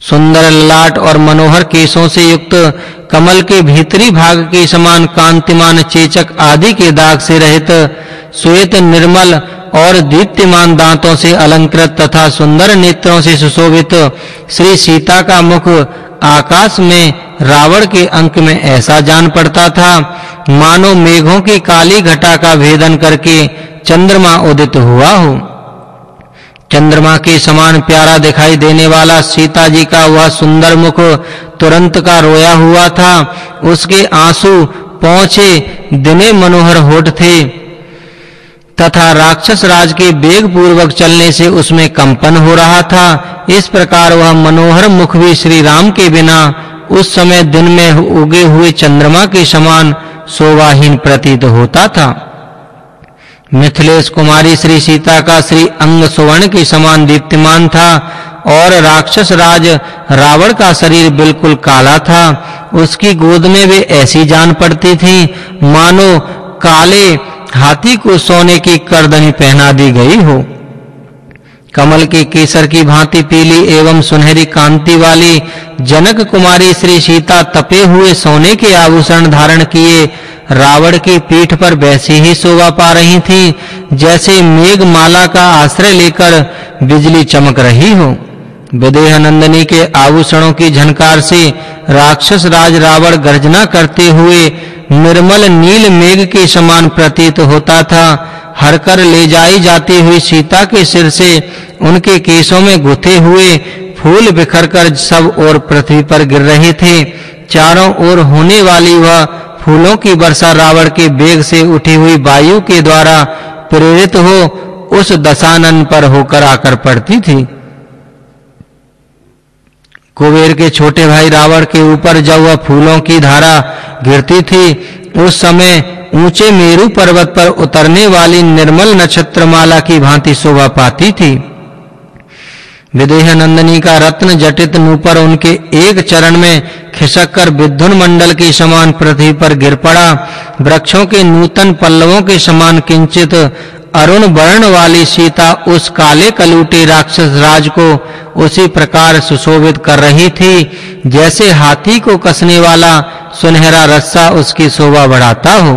सुंदर ललाट और मनोहर केशों से युक्त कमल के भीतरी भाग के समान कांतिमान चेचक आदि के दाग से रहित, श्वेत निर्मल और दीप्तिमान दांतों से अलंकृत तथा सुंदर नेत्रों से सुशोभित श्री सीता का मुख आकाश में रावण के अंक में ऐसा जान पड़ता था। मानो मेघों की काली घटा का भेदन करके चंद्रमा उदित हुआ हो। चंद्रमा के समान प्यारा दिखाई देने वाला सीता जी का वह सुंदर मुख तुरंत का रोया हुआ था। उसके आँसू पहुँचे दिने मनोहर होठ थे। तथा राक्षस राज के वेग पूर्वक चलने से उसमें कंपन हो रहा था। इस प्रकार वह मनोहर मुख भी श्री राम के बिना उस समय दिन में उगे हुए चंद्रमा के समान शोभाहीन प्रतीत होता था। मिथिलेश कुमारी श्री सीता का श्री अंग सुवर्ण के समान दीप्तिमान था और राक्षस राज रावण का शरीर बिल्कुल काला था। उसकी गोद में वे ऐसी जान पड़ती थी, मानो काले हाथी को सोने की करदनी पहना दी गई हो। कमल के केसर की भांति पीली एवं सुनहरी कांति वाली जनक कुमारी श्री सीता तपे हुए सोने के आभूषण धारण किए, रावण की पीठ पर वैसे ही शोभा पा रही थी, जैसे मेघ माला का आश्रय लेकर बिजली चमक रही हो। विदेह नंदनी के आभूषणों की झनकार से राक्षस राज रावण गर्जना करते हुए निर्मल नील मेघ के समान प्रतीत होता था। हर कर ले जाई जाती हुई सीता के सिर से उनके केशों में गुथे हुए फूल बिखरकर सब ओर पृथ्वी पर गिर रहे थे। चारों ओर होने वाली वह फूलों की वर्षा रावण के वेग से उठी हुई वायु के द्वारा प्रेरित हो उस दशानन पर होकर आकर पड़ती थी। कुबेर के छोटे भाई रावण के ऊपर जब वह फूलों की धारा गिरती थी, उस समय ऊँचे मेरु पर्वत पर उतरने वाली निर्मल नक्षत्रमाला की भांति शोभा पाती थी। विदेह नंदनी का रत्न जटित नूपर उनके एक चरण में खिसककर विद्युन मंडल के समान पृथ्वी पर गिर पड़ा। वृक्षों के नूतन पल्लवों के समान किंचित अरुण वर्ण वाली सीता उस काले कलूटे राक्षस राज को उसी प्रकार सुशोभित कर रही थी, जैसे हाथी को कसने वाला सुनहरा रस्सा उसकी शोभा बढ़ाता हो।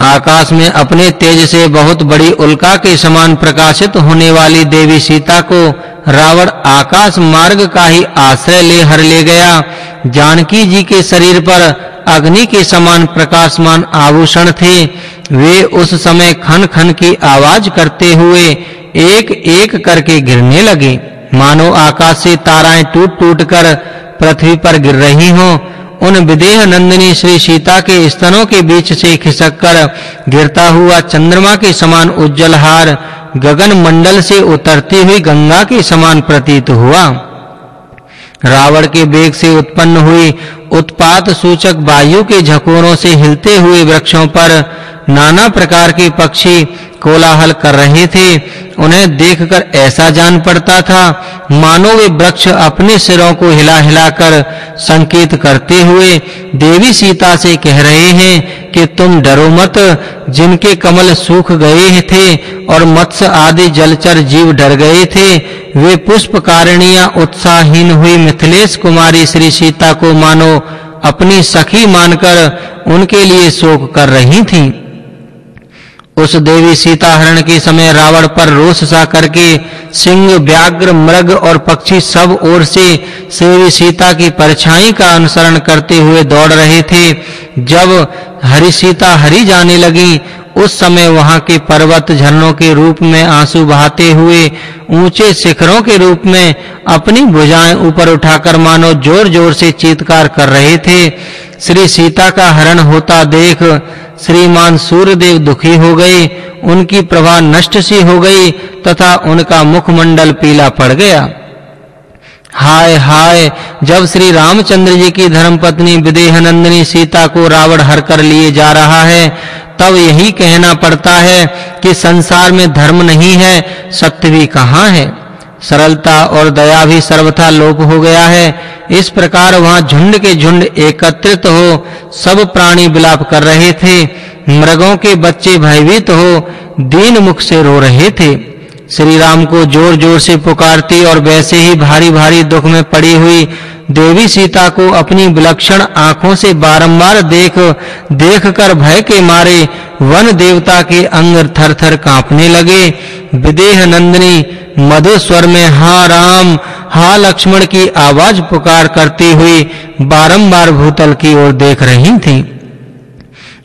आकाश में अपने तेज से बहुत बड़ी उल्का के समान प्रकाशित होने वाली देवी सीता को रावण आकाश मार्ग का ही आश्रय ले हर ले गया। जानकी जी के शरीर पर अग्नि के समान प्रकाशमान आभूषण थे। वे उस समय खन-खन की आवाज़ करते हुए एक-एक करके गिरने लगे। मानो आकाश से ताराएँ टूट-टूट कर पृथ्वी पर गिर रही हों। उन विदेह नंदिनी श्री सीता के स्तनों के बीच से खिसककर गिरता हुआ चंद्रमा के समान उज्जवल हार गगन मंडल से उतरती हुई गंगा के समान प्रतीत हुआ। रावण के वेग से उत्पन्न हुई उत्पात सूचक वायु के झकोरों से हिलते हुए वृक्षों पर नाना प्रकार के पक्षी कोलाहल कर रहे थे। उन्हें देखकर ऐसा जान पड़ता था, मानो वे वृक्ष अपने सिरों को हिला-हिलाकर संकेत करते हुए देवी सीता से कह रहे हैं कि तुम डरो मत, जिनके कमल सूख गए थे और मत्स्य आदि जलचर जीव डर गए थे वे पुष्पकारिणियाँ उत्साहहीन हुई मिथिलेश कुमारी श्री सीता को मानो अपनी सखी मानकर उनके लिए शोक कर रही थीं। उस देवी सीता हरण के समय रावण पर रोष सा करके सिंह, व्याघ्र, मृग और पक्षी सब ओर से सेवी सीता की परछाई का अनुसरण करते हुए दौड़ रहे थे। जब हरि सीता हरि जाने लगी उस समय वहाँ के पर्वत झरनों के रूप में आँसू बहाते हुए, ऊँचे शिखरों के रूप में अपनी भुजाएँ ऊपर उठाकर मानो जोर-जोर से चीत्कार कर रहे थे। श्री सीता का हरण होता देख श्रीमान सूर्यदेव दुखी हो गए, उनकी प्रभा नष्ट सी हो गई तथा उनका मुखमंडल पीला पड़ गया। हाय हाय, जब श्री रामचंद्र जी की धर्मपत्नी विदेहनंदिनी सीता को रावण हर कर लिए जा रहा है तब यही कहना पड़ता है कि संसार में धर्म नहीं है, सत्य भी कहाँ है? सरलता और दया भी सर्वथा लोप हो गया है। इस प्रकार वहाँ झुंड के झुंड एकत्रित हो, सब प्राणी विलाप कर रहे थे। मृगों के बच्चे भयभीत हो, दीन मुख से रो रहे थे। श्री राम को जोर-जोर से पुकारती और वैसे ही भारी-भारी दुख में पड़ी हुई देवी सीता को अपनी विलक्षण आँखों से बारंबार देख देख कर भय के मारे वन देवता के अंग थर-थर कांपने लगे। विदेह नंदिनी मधुर स्वर में, हा राम, हा लक्ष्मण की आवाज़ पुकार करती हुई बारंबार भूतल की ओर देख रही थी।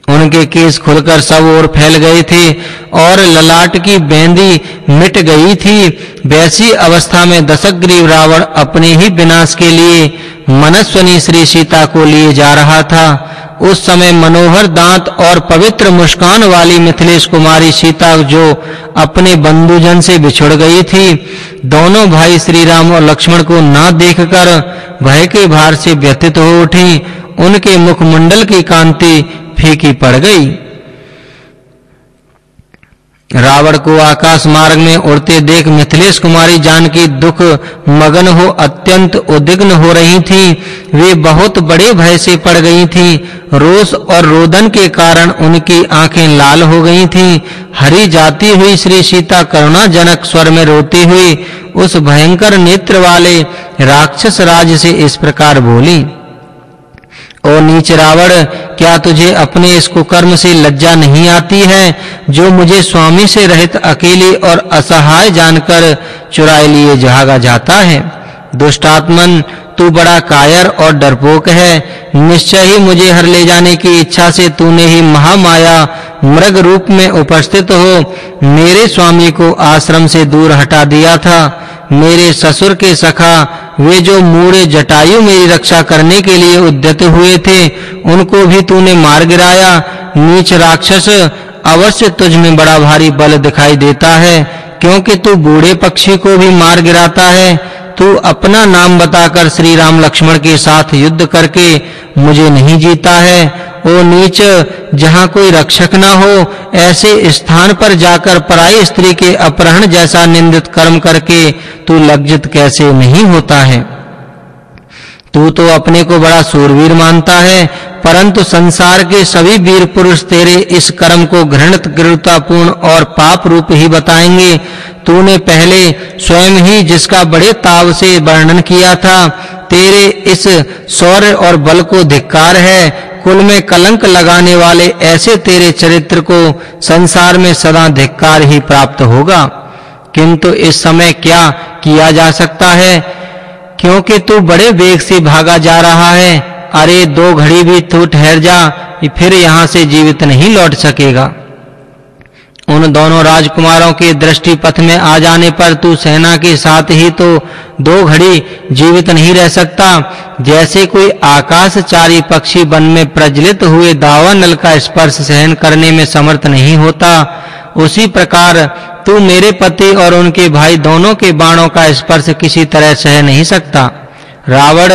उनके केस खुलकर सब ओर फैल गए थे और ललाट की बेंदी मिट गई थी। वैसी अवस्था में दशग्रीव रावण अपने ही विनाश के लिए मनस्वनी श्री सीता को लिए जा रहा था। उस समय मनोहर दांत और पवित्र मुस्कान वाली मिथिलेश कुमारी सीता जो अपने बंधुजन से बिछुड़ गई थी। दोनों भाई श्री राम और लक्ष्मण को ना देखकर भय के भार से व्यथित हो उठी। उनके मुखमंडल की कांति फीकी पड़ गई। रावण को आकाश मार्ग में उड़ते देख मिथिलेश कुमारी जानकी दुख मगन हो अत्यंत उद्विग्न हो रही थी। वे बहुत बड़े भय से पड़ गई थी। रोष और रोदन के कारण उनकी आँखें लाल हो गई थी। हरी जाती हुई श्री सीता करुणा जनक स्वर में रोती हुई उस भयंकर नेत्र वाले राक्षस राज से इस प्रकार बोली ओ नीच रावण क्या तुझे अपने इस कुकर्म से लज्जा नहीं आती है, जो मुझे स्वामी से रहित अकेली और असहाय जानकर चुराए लिए जहागा जाता है? दुष्टात्मन, तू बड़ा कायर और डरपोक है, निश्चय ही मुझे हर ले जाने की इच्छा से तूने ही महामाया मृग रूप में उपस्थित हो, मेरे स्वामी को आश्रम से दूर हटा दिया था, मेरे ससुर के सखा वे जो मूड़े जटायु मेरी रक्षा करने के लिए उद्यत हुए थे, उनको भी तूने मार गिराया। नीच राक्षस अवश्य तुझ में बड़ा भारी बल दिखाई देता है, क्योंकि तू बूढ़े पक्षी को भी मार गिराता है। तू अपना नाम बताकर श्री राम लक्ष्मण के साथ युद्ध करके मुझे नहीं जीता है। ओ नीच, जहाँ कोई रक्षक ना हो, ऐसे स्थान पर जाकर पराई स्त्री के अपहरण जैसा निंदित कर्म करके तू लज्जित कैसे नहीं होता है? तू तो अपने को बड़ा सूरवीर मानता है, परंतु संसार के सभी वीर पुरुष तेरे इस कर्म को घृणित क्रूरतापूर्ण और पाप रूप ही बताएँगे। तूने पहले स्वयं ही जिसका बड़े ताव से वर्णन किया था, तेरे इस शौर्य और बल को धिक्कार है कुल में कलंक लगाने वाले ऐसे तेरे चरित्र को संसार में सदा धिक्कार ही प्राप्त होगा। किंतु इस समय क्या किया जा सकता है? क्योंकि तू बड़े वेग से भागा जा रहा है। अरे दो घड़ी भी तू ठहर जा, फिर यहाँ से जीवित नहीं लौट सकेगा। उन दोनों राजकुमारों के दृष्टि पथ में आ जाने पर तू सेना के साथ ही तो दो घड़ी जीवित नहीं रह सकता। जैसे कोई आकाशचारी पक्षी वन में प्रज्वलित हुए दावानल का स्पर्श सहन करने में समर्थ नहीं होता। उसी प्रकार तू मेरे पति और उनके भाई दोनों के बाणों का स्पर्श किसी तरह सह नहीं सकता। रावण,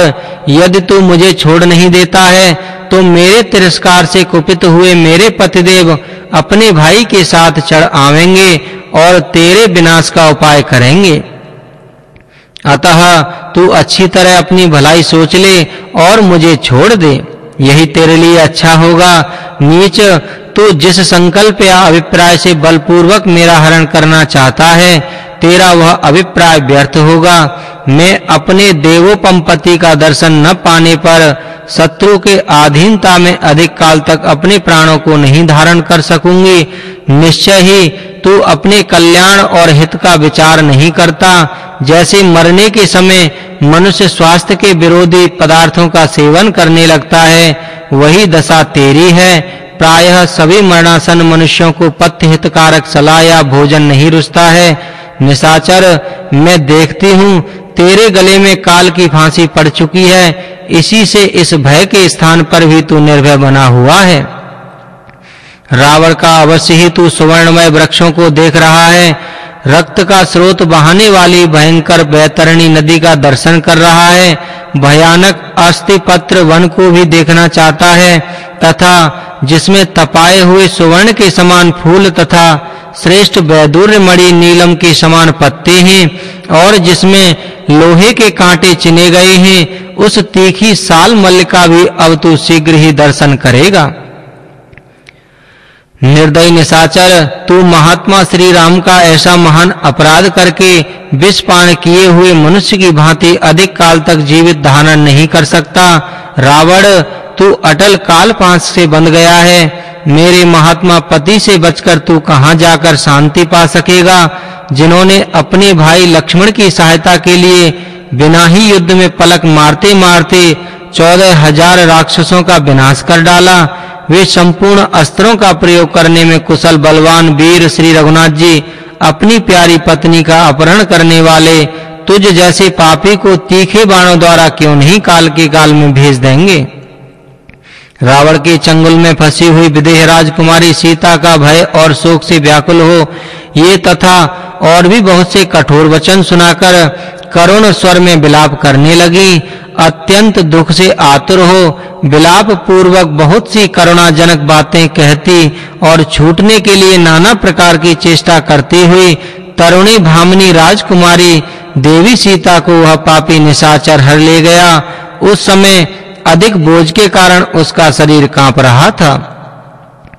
यदि तू मुझे छोड़ नहीं देता है तो मेरे तिरस्कार से कुपित हुए मेरे पतिदेव अपने भाई के साथ चढ़ आवेंगे और तेरे विनाश का उपाय करेंगे। अतः तू अच्छी तरह अपनी भलाई सोच ले और मुझे छोड़ दे। यही तेरे लिए अच्छा होगा। नीच, तू जिस संकल्प या अभिप्राय से बलपूर्वक मेरा हरण करना चाहता है, तेरा वह अभिप्राय व्यर्थ होगा। मैं अपने देवोपम पति का दर्शन न पाने पर शत्रु के अधीनता में अधिक काल तक अपने प्राणों को नहीं धारण कर सकूँगी। निश्चय ही तू अपने कल्याण और हित का विचार नहीं करता। जैसे मरने के समय मनुष्य स्वास्थ्य के विरोधी पदार्थों का सेवन करने लगता है, वही दशा तेरी है। प्रायः सभी मरणासन मनुष्यों को पथ्य हितकारक सलाह या भोजन नहीं रुचता है। निशाचर, मैं देखती हूँ, तेरे गले में काल की फांसी पड़ चुकी है, इसी से इस भय के स्थान पर भी तू निर्भय बना हुआ है। रावण का अवश्य ही तू सुवर्णमय वृक्षों को देख रहा है रक्त का स्रोत बहाने वाली भयंकर बैतरणी नदी का दर्शन कर रहा है। भयानक अस्थि पत्र वन को भी देखना चाहता है तथा जिसमें तपाए हुए सुवर्ण के समान फूल तथा श्रेष्ठ वैदुर्य मणि नीलम के समान पत्ते हैं और जिसमें लोहे के कांटे चिने गए हैं, उस तीखी साल मल्लिका भी अब तू शीघ्र ही दर्शन करेगा। निर्दयी निशाचर, तू महात्मा श्री राम का ऐसा महान अपराध करके विष पान किए हुए मनुष्य की भांति अधिक काल तक जीवित धारण नहीं कर सकता। रावण, तू अटल काल पाँच से बंध गया है। मेरे महात्मा पति से बचकर तू कहाँ जाकर शांति पा सकेगा? जिन्होंने अपने भाई लक्ष्मण की सहायता के लिए बिना ही युद्ध में पलक मारते मारते चौदह हज़ार राक्षसों का विनाश कर डाला। वे संपूर्ण अस्त्रों का प्रयोग करने में कुशल बलवान वीर श्री रघुनाथ जी अपनी प्यारी पत्नी का अपहरण करने वाले तुझ जैसे पापी को तीखे बाणों द्वारा क्यों नहीं काल के काल में भेज देंगे? रावण के चंगुल में फंसी हुई विदेह राजकुमारी सीता का भय और शोक से व्याकुल हो, ये तथा और भी बहुत से कठोर वचन सुनाकर करुण स्वर में विलाप करने लगी। अत्यंत दुख से आतुर हो। विलाप पूर्वक बहुत सी करुणाजनक बातें कहती और छूटने के लिए नाना प्रकार की चेष्टा करती हुई तरुणी भामनी राजकुमारी देवी सीता को वह पापी निशाचर हर ले गया। उस समय अधिक बोझ के कारण उसका शरीर काँप रहा था।